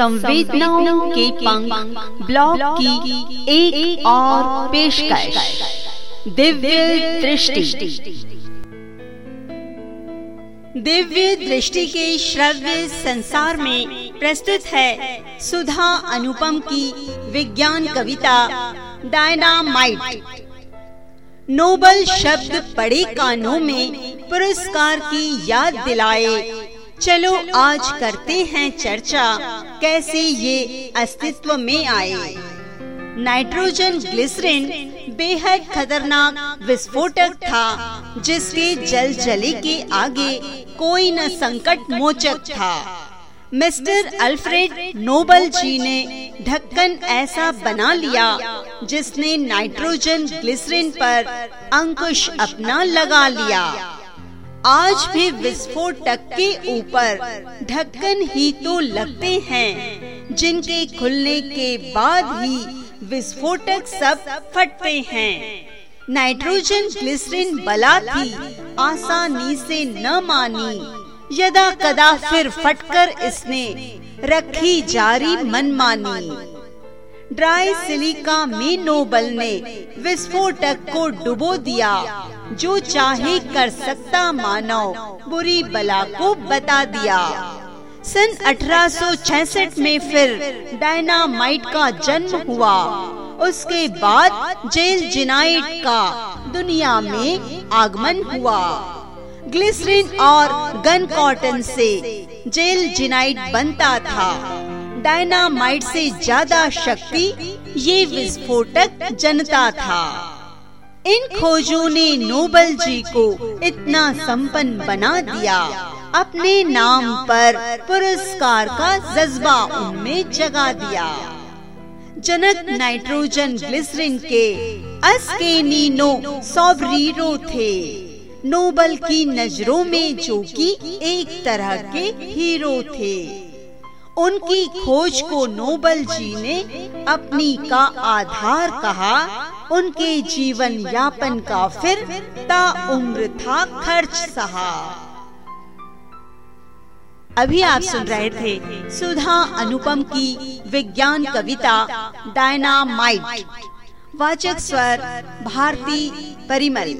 संवेदनाओं के पंख ब्लॉग की एक, एक और पेशकश। दिव्य दृष्टि। दिव्य दृष्टि के श्रव्य संसार में प्रस्तुत है सुधा अनुपम की विज्ञान कविता डायनामाइट नोबल शब्द पड़े कानों में पुरस्कार की याद दिलाए चलो आज करते हैं चर्चा। कैसे ये अस्तित्व में आए? नाइट्रोजन ग्लिसरिन बेहद खतरनाक विस्फोटक था जिसके जल जले के आगे कोई न संकट मोचक था। मिस्टर अल्फ्रेड नोबल जी ने ढक्कन ऐसा बना लिया जिसने नाइट्रोजन ग्लिसरिन पर अंकुश अपना लगा लिया। आज भी विस्फोटक के ऊपर ढक्कन ही तो लगते हैं। जिनके खुलने के बाद ही विस्फोटक सब फटते हैं। नाइट्रोजन ग्लिसरीन बला थी आसानी से न मानी। यदा कदा फिर फटकर इसने रखी जारी मनमानी ड्राई सिलिका में नोबल ने विस्फोटक को डुबो दिया। जो चाहे कर सकता मानव, बुरी बला को बता दिया। सन 1866 में फिर डायनामाइट का जन्म हुआ। उसके बाद जेल जिनाइट का दुनिया में आगमन हुआ। ग्लिसरीन और गन कॉटन से जेल जिनाइट बनता था। डायनामाइट से ज़्यादा शक्ति ये विस्फोटक जनता था। इन खोजों ने नोबल जी को इतना संपन्न बना दिया। अपने नाम पर पुरस्कार का जज्बा उनमें जगा दिया। जनक नाइट्रोजन ग्लिसरीन के अस्केनिनो सोबरीरो थे। नोबल की नज़रों में जो कि एक तरह के हीरो थे। उनकी खोज को नोबल जी ने अपनी का आधार कहा उनके जीवन यापन का फिर ता उम्र था खर्च सहा। अभी आप सुन रहे थे सुधा अनुपम की विज्ञान कविता डायनामाइट। वाचक स्वर भारती परिमल।